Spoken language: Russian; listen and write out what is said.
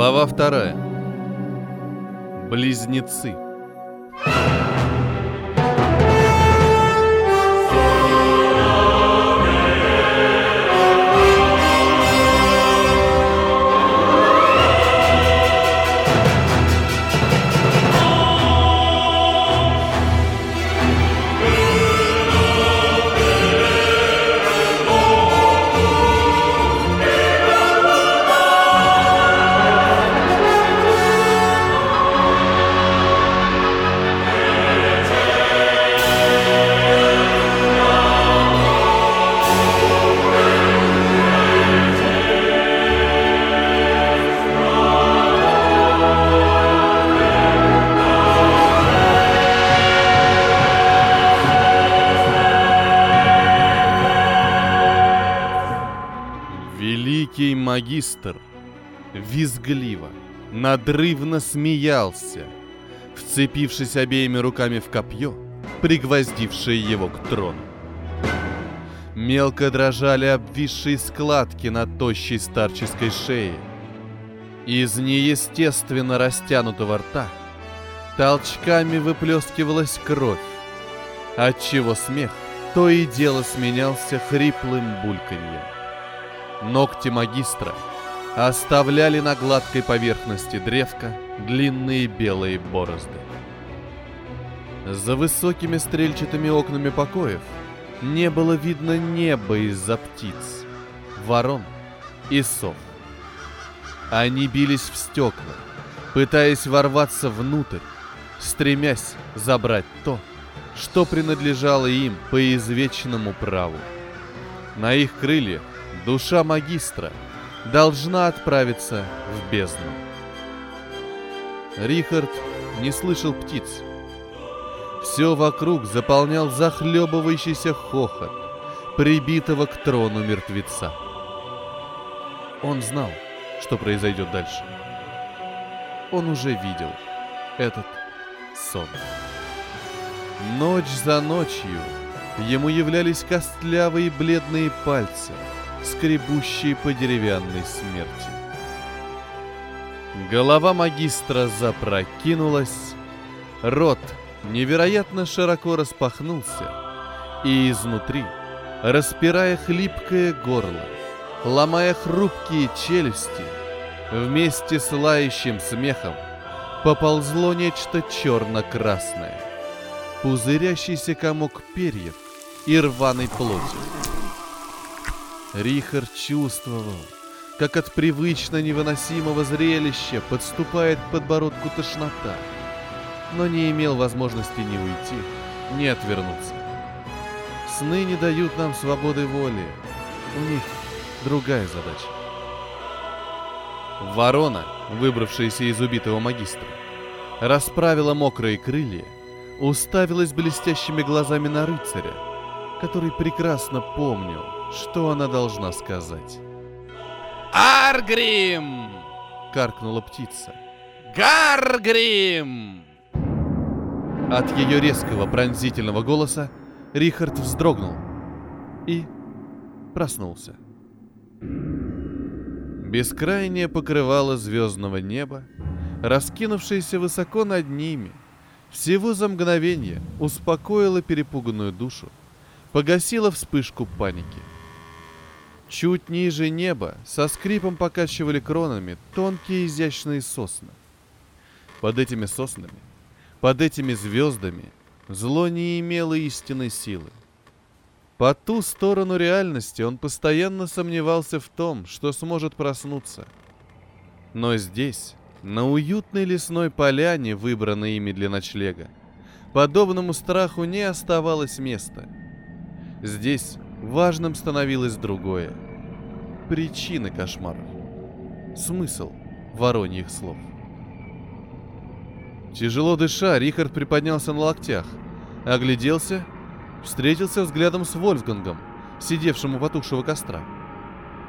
Глава вторая. Близнецы. Великий магистр визгливо, надрывно смеялся, вцепившись обеими руками в копье, пригвоздившее его к трону. Мелко дрожали обвисшие складки на тощей старческой шее. Из неестественно растянутого рта толчками выплескивалась кровь, отчего смех то и дело сменялся хриплым бульканьем. Ногти магистра оставляли на гладкой поверхности древка длинные белые борозды. За высокими стрельчатыми окнами покоев не было видно неба из-за птиц, ворон и сов. Они бились в стекла, пытаясь ворваться внутрь, стремясь забрать то, что принадлежало им по извечному праву. На их крыльях душа магистра должна отправиться в бездну. Рихард не слышал птиц. Все вокруг заполнял захлебывающийся хохот, прибитого к трону мертвеца. Он знал, что произойдет дальше. Он уже видел этот сон. Ночь за ночью ему являлись костлявые бледные пальцы, скребущие по деревянной смерти. Голова магистра запрокинулась, рот невероятно широко распахнулся, и изнутри, распирая хлипкое горло, ломая хрупкие челюсти, вместе с лающим смехом поползло нечто черно-красное, пузырящийся комок перьев и рваной плоти. Рихард чувствовал, как от привычно невыносимого зрелища подступает к подбородку тошнота, но не имел возможности ни уйти, ни отвернуться. Сны не дают нам свободы воли, у них другая задача. Ворона, выбравшаяся из убитого магистра, расправила мокрые крылья, уставилась блестящими глазами на рыцаря, который прекрасно помнил, что она должна сказать. «Аргрим!» — каркнула птица. «Гаргрим!» От ее резкого пронзительного голоса Рихард вздрогнул и проснулся. Бескрайнее покрывало звездного неба, раскинувшееся высоко над ними, всего за мгновение успокоило перепуганную душу, погасило вспышку паники. Чуть ниже неба со скрипом покачивали кронами тонкие изящные сосны. Под этими соснами, под этими звездами зло не имело истинной силы. По ту сторону реальности он постоянно сомневался в том, что сможет проснуться. Но здесь, на уютной лесной поляне, выбранной ими для ночлега, подобному страху не оставалось места. Здесь важным становилось другое. Причины кошмаров. Смысл вороньих слов. Тяжело дыша, Рихард приподнялся на локтях, огляделся, встретился взглядом с Вольфгангом, сидевшим у потухшего костра.